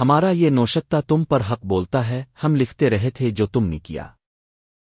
ہمارا یہ نوشتہ تم پر حق بولتا ہے، ہم لکھتے رہے تھے جو تم نے کیا۔